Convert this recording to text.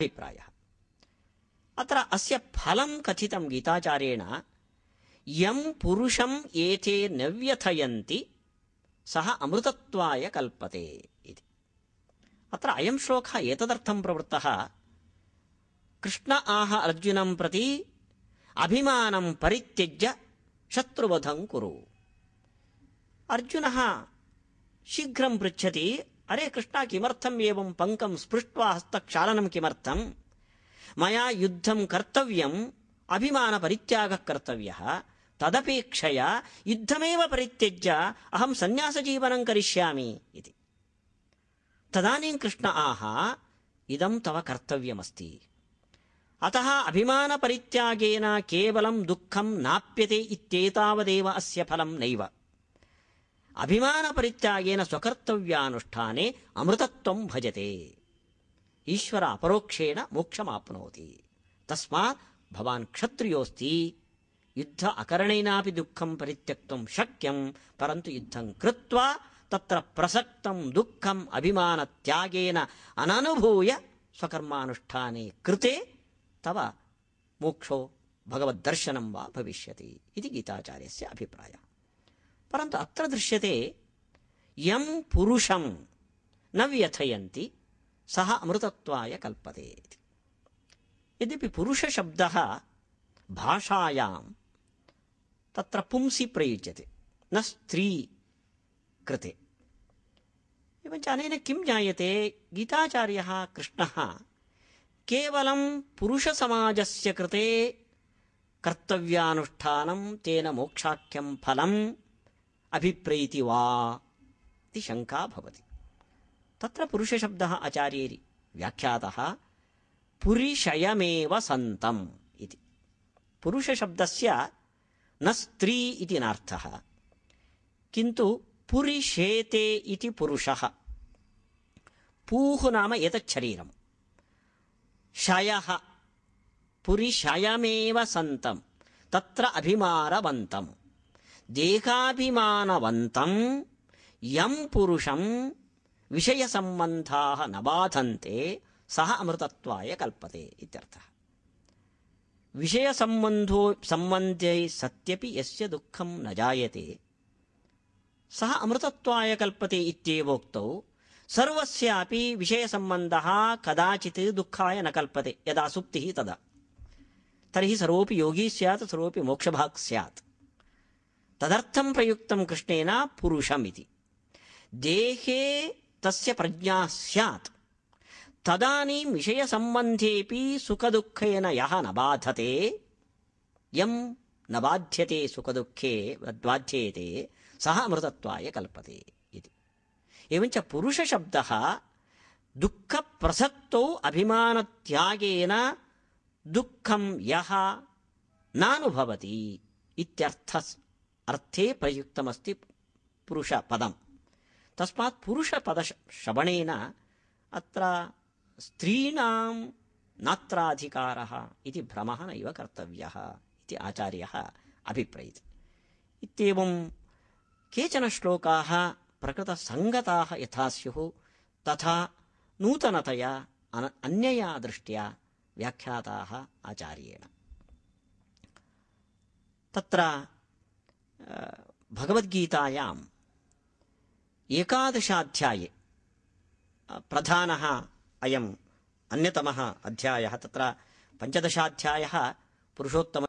अभिप्रायः अत्र अस्य फलं कथितं गीताचार्येण यं पुरुषम् एते न व्यथयन्ति सः अमृतत्वाय कल्पते इति अत्र अयं श्लोकः एतदर्थं प्रवृत्तः कृष्ण आह अर्जुनं प्रति अभिमानं परित्यज्य शत्रुवधं कुरु अर्जुनः शीघ्रं पृच्छति అరే కృష్ణ కిమర్థం ఏవం పంకం స్పృష్ట హస్తక్షాళనం కిమర్థం? మయా యుద్ధం కర్తవ్యం అభిమాన పరిత్యాగ కర్తవ్య. తదపేక్షయ యుద్ధమేవ పరిత్యజ్య అహం సన్యాసజీవనం కరిష్యామి ఇది. తదానీం కృష్ణ ఆహా ఇదం తవ కర్తవ్యమస్తి. అత అభిమాన పరిత్యాగేన కేవలం దుఃఖం నాప్యతే ఇత్యేతావదేవ అస్య ఫలం నైవ. అభిమాన పరిత్యాగేన స్వకర్తవ్యానుష్ఠానే అమృతత్వం భజతే. ఈశ్వర అపరోక్షేణ మోక్షమాప్నోతి. తస్మాత్ భవాన్ క్షత్రియోస్తి యుద్ధ అకరణైనాపి దుఃఖం పరిత్యక్తం శక్యం పరంతు యుద్ధం కృత్వా తత్ర ప్రసక్తం దుఃఖం అభిమాన త్యాగేన అననుభూయ స్వకర్మానుష్ఠానే కృతే తవ మోక్షో భగవద్దర్శనం వా భవిష్యతి. ఇది గీతాచార్యస్య అభిప్రాయం. परन्तु अत्र दृश्यते यं पुरुषं न व्यथयन्ति सः अमृतत्वाय कल्पते इति। यद्यपि पुरुषशब्दः भाषायां तत्र पुंसि प्रयुज्यते न स्त्री कृते। एवञ्च अनेन किं ज्ञायते गीताचार्यः कृष्णः केवलं पुरुषसमाजस्य कृते कर्तव्यानुष्ठानं तेन मोक्षाख्यं फलम् అభిప్రైతి వా ఇది శంకా భవతి. తత్ర పురుషశబ్ద ఆచార్యేరి. వ్యాఖ్యాత పురిషయమేవ సంతం ఇది. పురుషశబ్దస్య న ఇది నార్థ. కింటు పురిషేతే ఇది పురుష. పూహు నామ ఏతత్ శరీరం. పురిషయమేవ సంతం తత్ర అభిమారవంతం. దేహాభిమానవంతం యం పురుషం విషయ సంబంధా నబాధంతే సహ అమృతత్వాయ కల్పతే ఇత్యర్థ. విషయ సంబంధో సంబంధై సత్యపి ఎస్య దుఃఖం నజాయతే సహ అమృతత్వాయ కల్పతే ఇత్యేవోక్తౌ సర్వస్యాపి విషయ సంబంధ కదాచిత్ దుఃఖాయ న కల్పతే యదా సుప్తి తదా. తర్హి సర్వోపి యోగి స్యాత్ సర్వోపి మోక్షభాక్ స్యాత్ తదర్థం ప్రయుక్తం కృష్ణేన పురుషమితి. దేహే తస్య ప్రజ్ఞా సత్ తదనీ విషయ సంబంధేపి సుఖదుఃఖేన యహ నబాధతే యం నబాధ్యతే సుఖదుఃఖే బాధ్యేతే సహ అమృతత్వాయ కల్పతే ఇది. ఏమంచ పురుష శబ్ద దుఃఖ ప్రసక్తౌ అభిమాన త్యాగేన దుఃఖం యహ నానుభవతి. ఇత్యర్థ अर्थे प्रयुक्तमस्ति पुरुषपदम्। तस्मात् पुरुषपदश्रवणेन अत्र स्त्रीणां नात्राधिकारः इति भ्रमः नैव कर्तव्यः इति आचार्यः अभिप्रैति। इत्येवं केचन श्लोकाः प्रकृतसङ्गताः यथा स्युः तथा नूतनतया अन, अन्यया दृष्ट्या व्याख्याताः आचार्येण। तत्र भगवद्गीतायाम् एकादशाध्याये प्रधानः अयम् अन्यतमः अध्यायः तत्र पञ्चदशाध्यायः पुरुषोत्तम